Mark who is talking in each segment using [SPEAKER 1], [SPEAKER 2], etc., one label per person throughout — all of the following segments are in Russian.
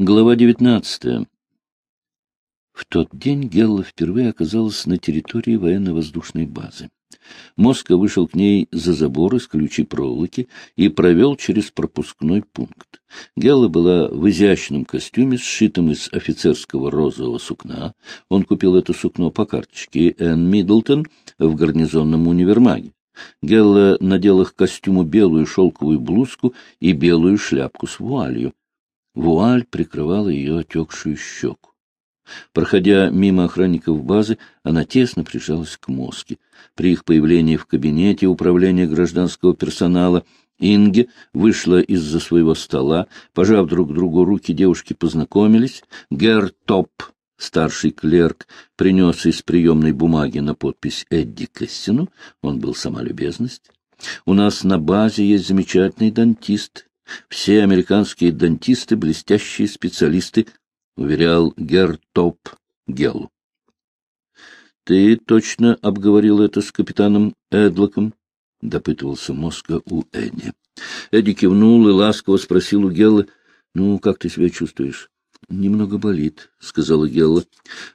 [SPEAKER 1] Глава девятнадцатая. В тот день Гелла впервые оказалась на территории военно-воздушной базы. Моска вышел к ней за забор из ключей проволоки и провел через пропускной пункт. Гелла была в изящном костюме, сшитом из офицерского розового сукна. Он купил это сукно по карточке Энн Миддлтон в гарнизонном универмаге. Гелла надела к костюму белую шелковую блузку и белую шляпку с вуалью. Вуаль прикрывала ее отекшую щеку. Проходя мимо охранников базы, она тесно прижалась к мозге. При их появлении в кабинете управления гражданского персонала Инге вышла из-за своего стола. Пожав друг другу руки, девушки познакомились. Гер Топ, старший клерк, принес из приемной бумаги на подпись Эдди Кэссину. Он был сама любезность. «У нас на базе есть замечательный дантист. Все американские дантисты — блестящие специалисты — уверял Гертоп Гелл. — Ты точно обговорил это с капитаном Эдлоком? — допытывался Моска у Эдди. Эдди кивнул и ласково спросил у Гелла, — Ну, как ты себя чувствуешь? — Немного болит, — сказала Гелла.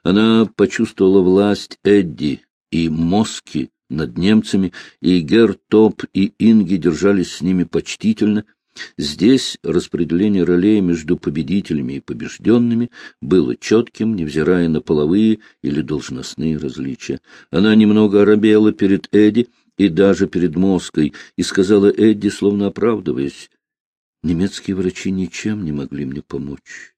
[SPEAKER 1] Она почувствовала власть Эдди и Моски над немцами, и Гертоп и Инги держались с ними почтительно — Здесь распределение ролей между победителями и побежденными было четким, невзирая на половые или должностные различия. Она немного оробела перед Эдди и даже перед Моской, и сказала Эдди, словно оправдываясь, «Немецкие врачи ничем не могли мне помочь.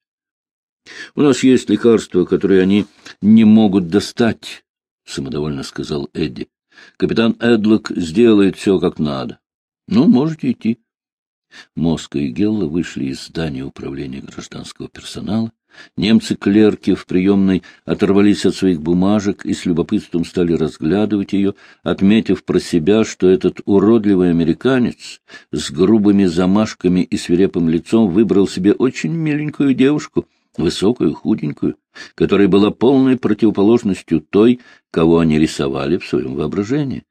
[SPEAKER 1] У нас есть лекарства, которые они не могут достать», — самодовольно сказал Эдди. «Капитан Эдлок сделает все как надо. Ну, можете идти». Моска и Гелла вышли из здания управления гражданского персонала. Немцы-клерки в приемной оторвались от своих бумажек и с любопытством стали разглядывать ее, отметив про себя, что этот уродливый американец с грубыми замашками и свирепым лицом выбрал себе очень миленькую девушку, высокую, худенькую, которая была полной противоположностью той, кого они рисовали в своем воображении.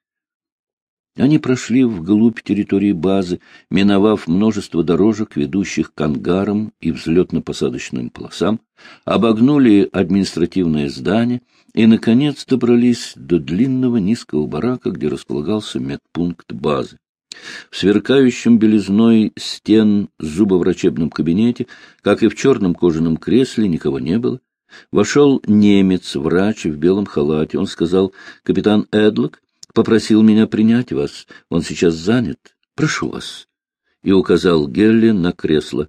[SPEAKER 1] Они прошли вглубь территории базы, миновав множество дорожек, ведущих к ангарам и взлетно-посадочным полосам, обогнули административное здание и, наконец, добрались до длинного низкого барака, где располагался медпункт базы. В сверкающем белизной стен зубоврачебном кабинете, как и в черном кожаном кресле, никого не было. Вошел немец, врач в белом халате. Он сказал, капитан Эдлок, попросил меня принять вас. Он сейчас занят. Прошу вас. И указал Гелли на кресло.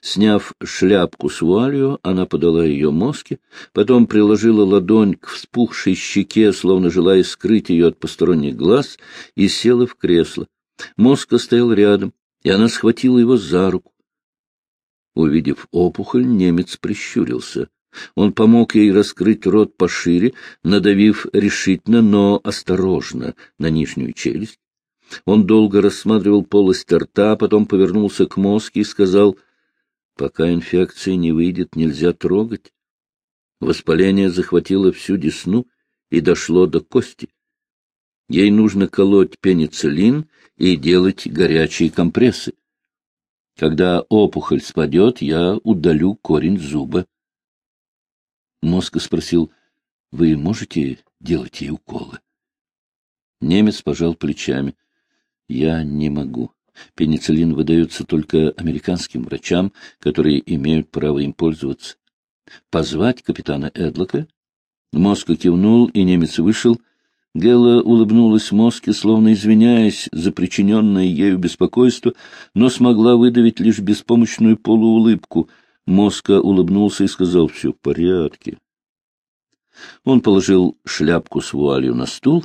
[SPEAKER 1] Сняв шляпку с вуалью, она подала ее мозге, потом приложила ладонь к вспухшей щеке, словно желая скрыть ее от посторонних глаз, и села в кресло. Моска стоял рядом, и она схватила его за руку. Увидев опухоль, немец прищурился. Он помог ей раскрыть рот пошире, надавив решительно, но осторожно на нижнюю челюсть. Он долго рассматривал полость рта, потом повернулся к мозгу и сказал, «Пока инфекция не выйдет, нельзя трогать». Воспаление захватило всю десну и дошло до кости. Ей нужно колоть пенициллин и делать горячие компрессы. Когда опухоль спадет, я удалю корень зуба. Мозг спросил, — Вы можете делать ей уколы? Немец пожал плечами. — Я не могу. Пенициллин выдается только американским врачам, которые имеют право им пользоваться. Позвать капитана Эдлока? Мозг кивнул, и немец вышел. Гелла улыбнулась Моске, словно извиняясь за причиненное ею беспокойство, но смогла выдавить лишь беспомощную полуулыбку — Моска улыбнулся и сказал, — все в порядке. Он положил шляпку с вуалью на стул.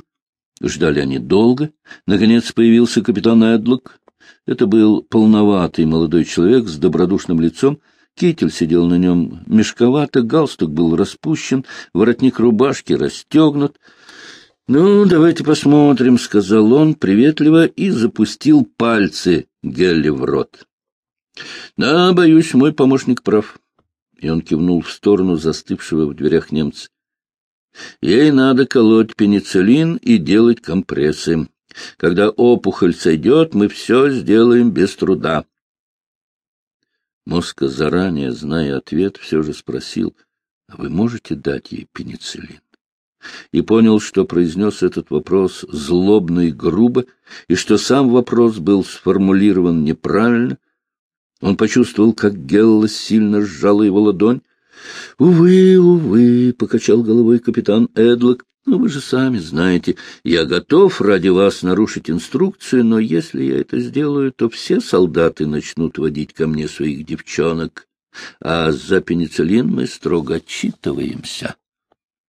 [SPEAKER 1] Ждали они долго. Наконец появился капитан Эдлок. Это был полноватый молодой человек с добродушным лицом. Китель сидел на нем мешковато, галстук был распущен, воротник рубашки расстегнут. — Ну, давайте посмотрим, — сказал он приветливо и запустил пальцы Гелли в рот. — Да, боюсь, мой помощник прав. И он кивнул в сторону застывшего в дверях немца. Ей надо колоть пенициллин и делать компрессы. Когда опухоль сойдет, мы все сделаем без труда. Моска, заранее зная ответ, все же спросил, а вы можете дать ей пенициллин? И понял, что произнес этот вопрос злобно и грубо, и что сам вопрос был сформулирован неправильно. Он почувствовал, как Гелла сильно сжала его ладонь. — Увы, увы, — покачал головой капитан Эдлок, ну, вы же сами знаете, я готов ради вас нарушить инструкцию, но если я это сделаю, то все солдаты начнут водить ко мне своих девчонок, а за пенициллин мы строго отчитываемся.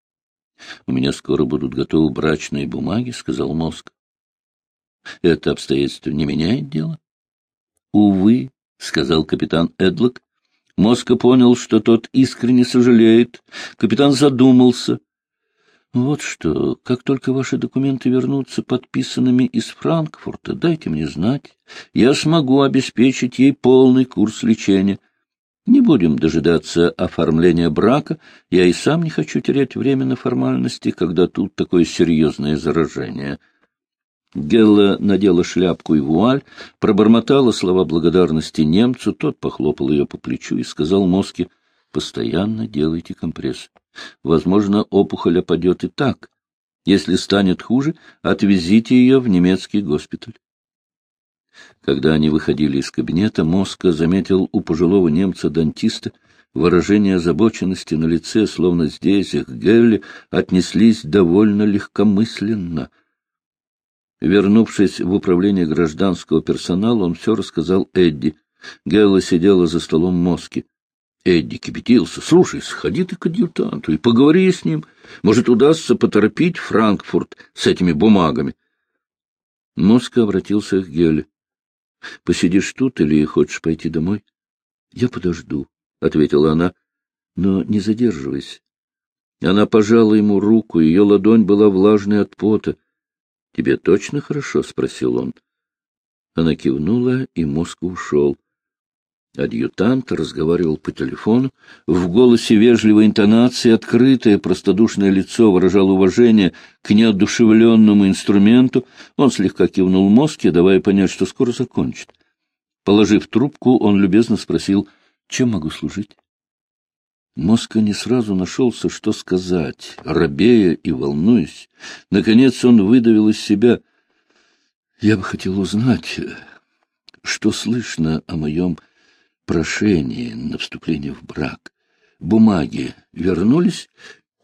[SPEAKER 1] — У меня скоро будут готовы брачные бумаги, — сказал мозг. — Это обстоятельство не меняет дело? — Увы, — сказал капитан Эдлок. Моска понял, что тот искренне сожалеет. Капитан задумался — вот что, как только ваши документы вернутся подписанными из Франкфурта, дайте мне знать. Я смогу обеспечить ей полный курс лечения. Не будем дожидаться оформления брака. Я и сам не хочу терять время на формальности, когда тут такое серьезное заражение. Гелла надела шляпку и вуаль, пробормотала слова благодарности немцу, тот похлопал ее по плечу и сказал Моске, «Постоянно делайте компресс». Возможно, опухоль опадет и так. Если станет хуже, отвезите ее в немецкий госпиталь. Когда они выходили из кабинета, Моска заметил у пожилого немца-дантиста выражение озабоченности на лице, словно здесь их Гелли отнеслись довольно легкомысленно. Вернувшись в управление гражданского персонала, он все рассказал Эдди. Гелла сидела за столом Моски. Эдди кипятился. — Слушай, сходи ты к адъютанту и поговори с ним. Может, удастся поторопить Франкфурт с этими бумагами. Моска обратился к Геле. — Посидишь тут или хочешь пойти домой? — Я подожду, — ответила она. — Но не задерживайся. Она пожала ему руку, ее ладонь была влажной от пота. — Тебе точно хорошо? — спросил он. Она кивнула, и Моска ушел. Адъютант разговаривал по телефону. В голосе вежливой интонации открытое простодушное лицо выражало уважение к неодушевленному инструменту. Он слегка кивнул мозге, давая понять, что скоро закончит. Положив трубку, он любезно спросил, чем могу служить? Моска не сразу нашелся, что сказать, робея и волнуясь. Наконец он выдавил из себя. Я бы хотел узнать, что слышно о моем прошение на вступление в брак. Бумаги вернулись?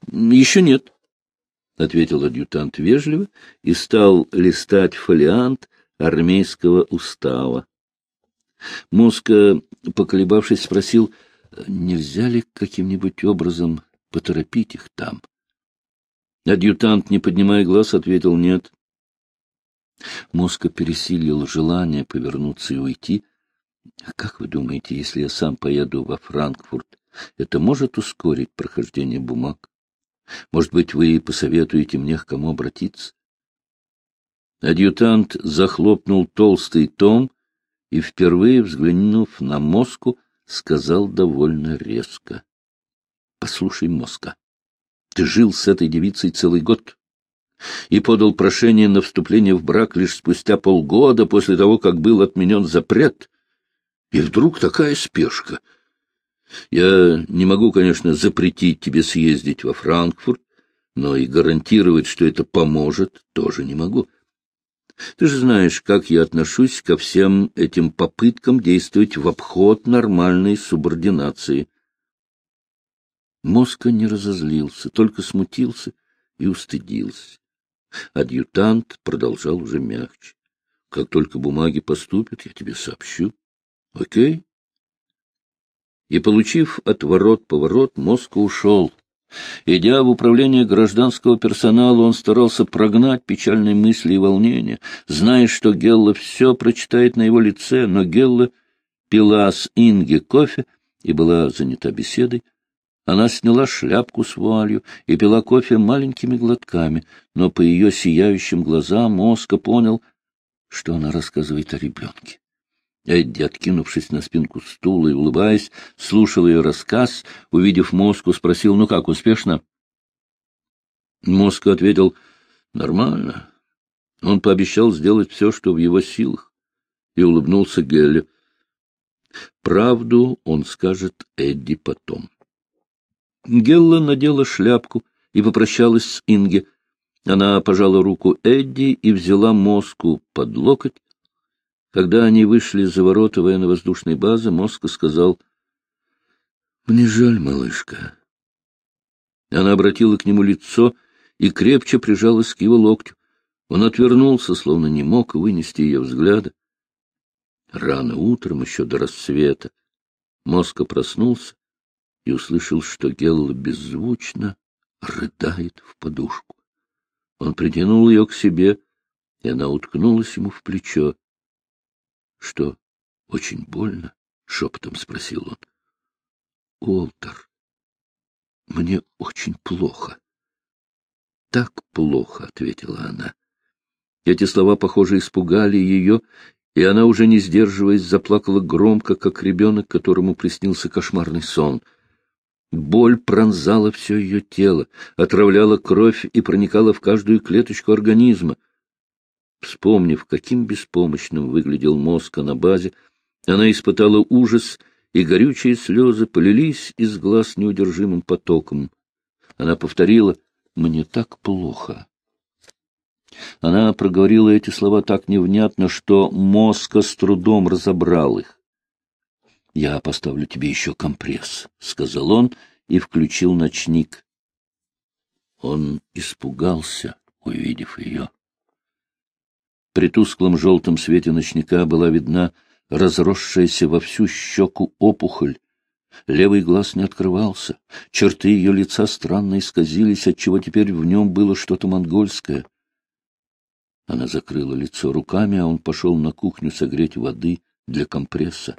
[SPEAKER 1] — Еще нет, — ответил адъютант вежливо и стал листать фолиант армейского устава. Моска, поколебавшись, спросил, нельзя ли каким-нибудь образом поторопить их там. Адъютант, не поднимая глаз, ответил «нет». Моска пересилил желание повернуться и уйти, — а как вы думаете, если я сам поеду во Франкфурт, это может ускорить прохождение бумаг? Может быть, вы посоветуете мне, к кому обратиться? Адъютант захлопнул толстый том и, впервые взглянув на Моску, сказал довольно резко. — Послушай, Моска, ты жил с этой девицей целый год и подал прошение на вступление в брак лишь спустя полгода после того, как был отменен запрет и вдруг такая спешка. Я не могу, конечно, запретить тебе съездить во Франкфурт, но и гарантировать, что это поможет, тоже не могу. Ты же знаешь, как я отношусь ко всем этим попыткам действовать в обход нормальной субординации. Моска не разозлился, только смутился и устыдился. Адъютант продолжал уже мягче. Как только бумаги поступят, я тебе сообщу. Окей? И, получив отворот-поворот, Моска ушел. Идя в управление гражданского персонала, он старался прогнать печальные мысли и волнения, зная, что Гелла все прочитает на его лице, но Гелла пила с Инги кофе и была занята беседой. Она сняла шляпку с вуалью и пила кофе маленькими глотками, но по ее сияющим глазам Моска понял, что она рассказывает о ребенке. Эдди, откинувшись на спинку стула и улыбаясь, слушал ее рассказ, увидев Моску, спросил, ну как, успешно? Моска ответил, нормально. Он пообещал сделать все, что в его силах, и улыбнулся Гелле. Правду он скажет Эдди потом. Гелла надела шляпку и попрощалась с Инге. Она пожала руку Эдди и взяла мозку под локоть. Когда они вышли за ворота военно-воздушной базы, Моска сказал, — Мне жаль, малышка. Она обратила к нему лицо и крепче прижалась к его локтю. Он отвернулся, словно не мог вынести ее взгляда. Рано утром, еще до рассвета, Моска проснулся и услышал, что Гелла беззвучно рыдает в подушку. Он притянул ее к себе, и она уткнулась ему в плечо. — Что, очень больно? — шепотом спросил он. — Уолтер, мне очень плохо. — Так плохо, — ответила она. Эти слова, похоже, испугали ее, и она, уже не сдерживаясь, заплакала громко, как ребенок, которому приснился кошмарный сон. Боль пронзала все ее тело, отравляла кровь и проникала в каждую клеточку организма. Вспомнив, каким беспомощным выглядел мозг на базе, она испытала ужас, и горючие слезы полились из глаз неудержимым потоком. Она повторила «Мне так плохо». Она проговорила эти слова так невнятно, что мозг с трудом разобрал их. — Я поставлю тебе еще компресс, — сказал он и включил ночник. Он испугался, увидев ее. При тусклом желтом свете ночника была видна разросшаяся во всю щеку опухоль. Левый глаз не открывался, черты ее лица странно исказились, отчего теперь в нем было что-то монгольское. Она закрыла лицо руками, а он пошел на кухню согреть воды для компресса.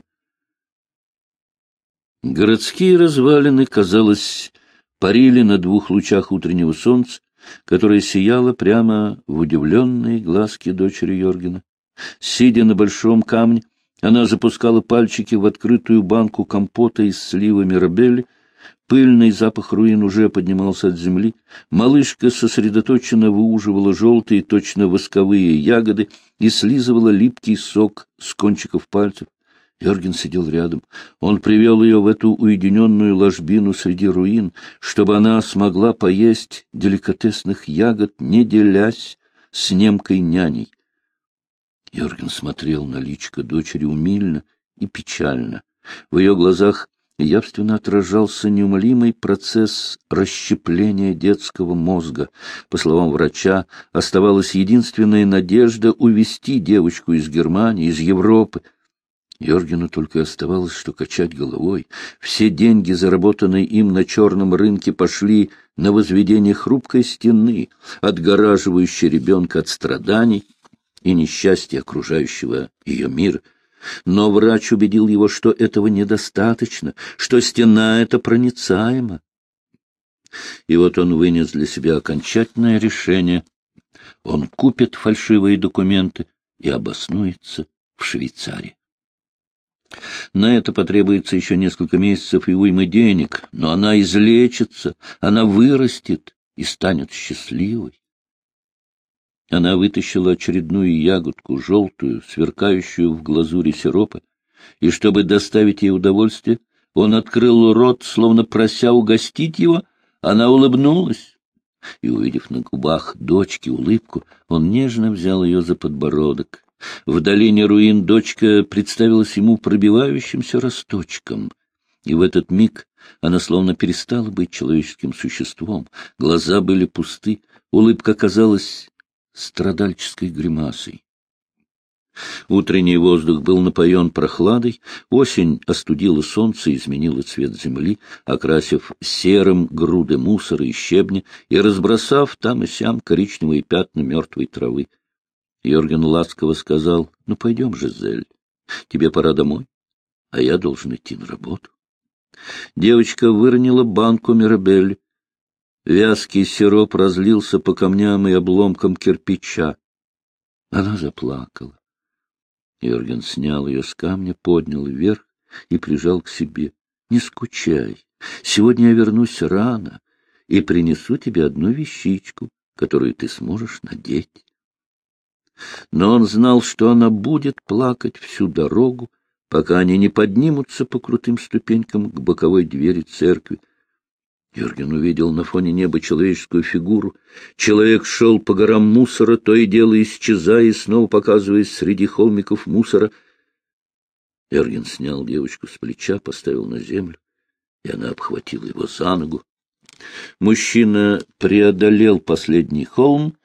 [SPEAKER 1] Городские развалины, казалось, парили на двух лучах утреннего солнца, которая сияла прямо в удивленные глазки дочери Йоргена. Сидя на большом камне, она запускала пальчики в открытую банку компота из слива Мирабелли. Пыльный запах руин уже поднимался от земли. Малышка сосредоточенно выуживала желтые, точно восковые ягоды и слизывала липкий сок с кончиков пальцев. Йорген сидел рядом. Он привел ее в эту уединенную ложбину среди руин, чтобы она смогла поесть деликатесных ягод, не делясь с немкой няней. Йорген смотрел на личко дочери умильно и печально. В ее глазах явственно отражался неумолимый процесс расщепления детского мозга. По словам врача, оставалась единственная надежда увести девочку из Германии, из Европы. Йоргену только оставалось, что качать головой. Все деньги, заработанные им на черном рынке, пошли на возведение хрупкой стены, отгораживающей ребенка от страданий и несчастья окружающего ее мира. Но врач убедил его, что этого недостаточно, что стена эта проницаема. И вот он вынес для себя окончательное решение. Он купит фальшивые документы и обоснуется в Швейцарии. На это потребуется еще несколько месяцев и уймы денег, но она излечится, она вырастет и станет счастливой. Она вытащила очередную ягодку, желтую, сверкающую в глазури сиропа, и, чтобы доставить ей удовольствие, он открыл рот, словно прося угостить его, она улыбнулась. И, увидев на губах дочки улыбку, он нежно взял ее за подбородок. В долине руин дочка представилась ему пробивающимся росточком, и в этот миг она словно перестала быть человеческим существом. Глаза были пусты, улыбка казалась страдальческой гримасой. Утренний воздух был напоен прохладой, осень остудила солнце и изменила цвет земли, окрасив серым груды мусора и щебня и разбросав там и сям коричневые пятна мертвой травы. Йорген ласково сказал, — Ну, пойдем, Жизель, тебе пора домой, а я должен идти на работу. Девочка выронила банку Мирабель. Вязкий сироп разлился по камням и обломкам кирпича. Она заплакала. Йорген снял ее с камня, поднял вверх и прижал к себе. — Не скучай. Сегодня я вернусь рано и принесу тебе одну вещичку, которую ты сможешь надеть. Но он знал, что она будет плакать всю дорогу, пока они не поднимутся по крутым ступенькам к боковой двери церкви. Юрген увидел на фоне неба человеческую фигуру. Человек шел по горам мусора, то и дело исчезая снова показываясь среди холмиков мусора. Юрген снял девочку с плеча, поставил на землю, и она обхватила его за ногу. Мужчина преодолел последний холм,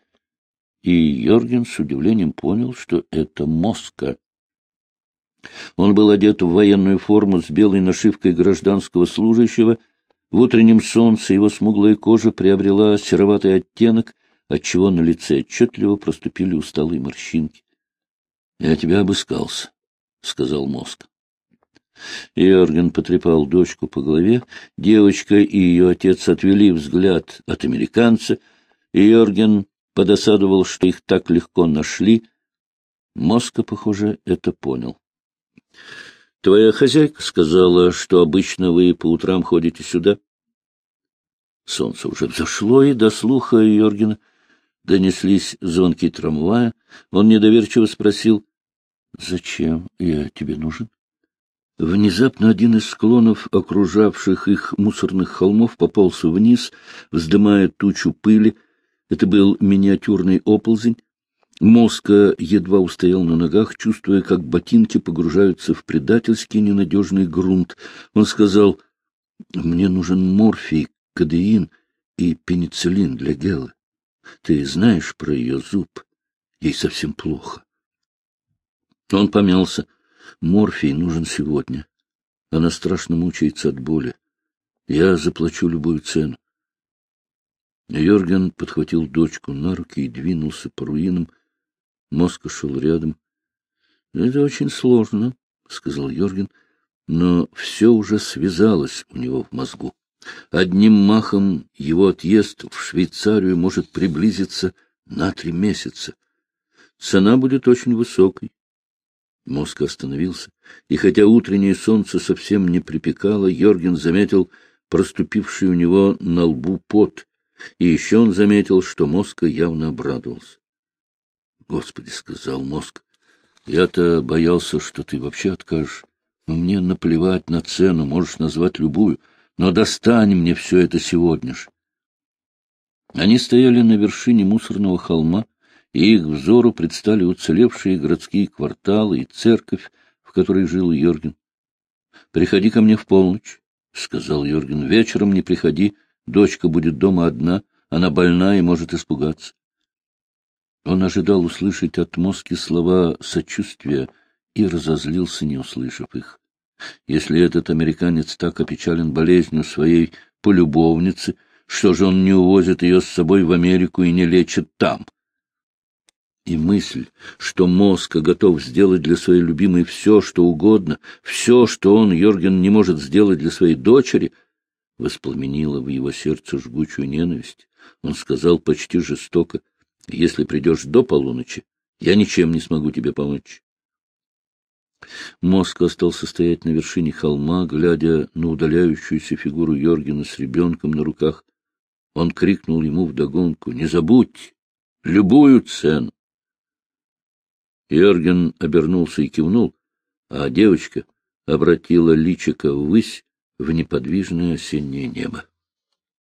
[SPEAKER 1] и Йорген с удивлением понял, что это Моска. Он был одет в военную форму с белой нашивкой гражданского служащего — в утреннем солнце его смуглая кожа приобрела сероватый оттенок, отчего на лице отчетливо проступили усталые морщинки. — Я тебя обыскался, — сказал мозг. Йорген потрепал дочку по голове. Девочка и ее отец отвели взгляд от американца. Йорген подосадовал, что их так легко нашли. Моска, похоже, это понял. Твоя хозяйка сказала, что обычно вы по утрам ходите сюда. Солнце уже взошло, и до слуха Йоргена донеслись звонки трамвая. Он недоверчиво спросил, — Зачем я тебе нужен? Внезапно один из склонов, окружавших их мусорных холмов, пополз вниз, вздымая тучу пыли. Это был миниатюрный оползень. Моска едва устоял на ногах, чувствуя, как ботинки погружаются в предательский ненадежный грунт. Он сказал, — Мне нужен морфий, кадеин и пенициллин для Гелы. Ты знаешь про ее зуб? Ей совсем плохо. Он помялся. Морфий нужен сегодня. Она страшно мучается от боли. Я заплачу любую цену. Йорген подхватил дочку на руки и двинулся по руинам, Моска шел рядом. — Это очень сложно, — сказал Йорген, но все уже связалось у него в мозгу. Одним махом его отъезд в Швейцарию может приблизиться на три месяца. Цена будет очень высокой. Мозг остановился, и хотя утреннее солнце совсем не припекало, Йорген заметил проступивший у него на лбу пот, и еще он заметил, что Моска явно обрадовался. Господи, — сказал мозг, — я-то боялся, что ты вообще откажешь. Но мне наплевать на цену, можешь назвать любую, но достань мне все это сегодня же. Они стояли на вершине мусорного холма, и их взору предстали уцелевшие городские кварталы и церковь, в которой жил Йорген. — Приходи ко мне в полночь, — сказал Йорген. — Вечером не приходи, дочка будет дома одна, она больна и может испугаться. Он ожидал услышать от Моски слова сочувствия и разозлился, не услышав их. Если этот американец так опечален болезнью своей полюбовницы, что же он не увозит ее с собой в Америку и не лечит там? И мысль, что Моска готов сделать для своей любимой все, что угодно, все, что он, Йорген, не может сделать для своей дочери, воспламенила в его сердце жгучую ненависть. Он сказал почти жестоко — если придешь до полуночи, я ничем не смогу тебе помочь. Мозг остался стоять на вершине холма, глядя на удаляющуюся фигуру Йоргена с ребенком на руках. Он крикнул ему вдогонку «Не забудь! Любую цену!» Йорген обернулся и кивнул, а девочка обратила личико ввысь в неподвижное осеннее небо.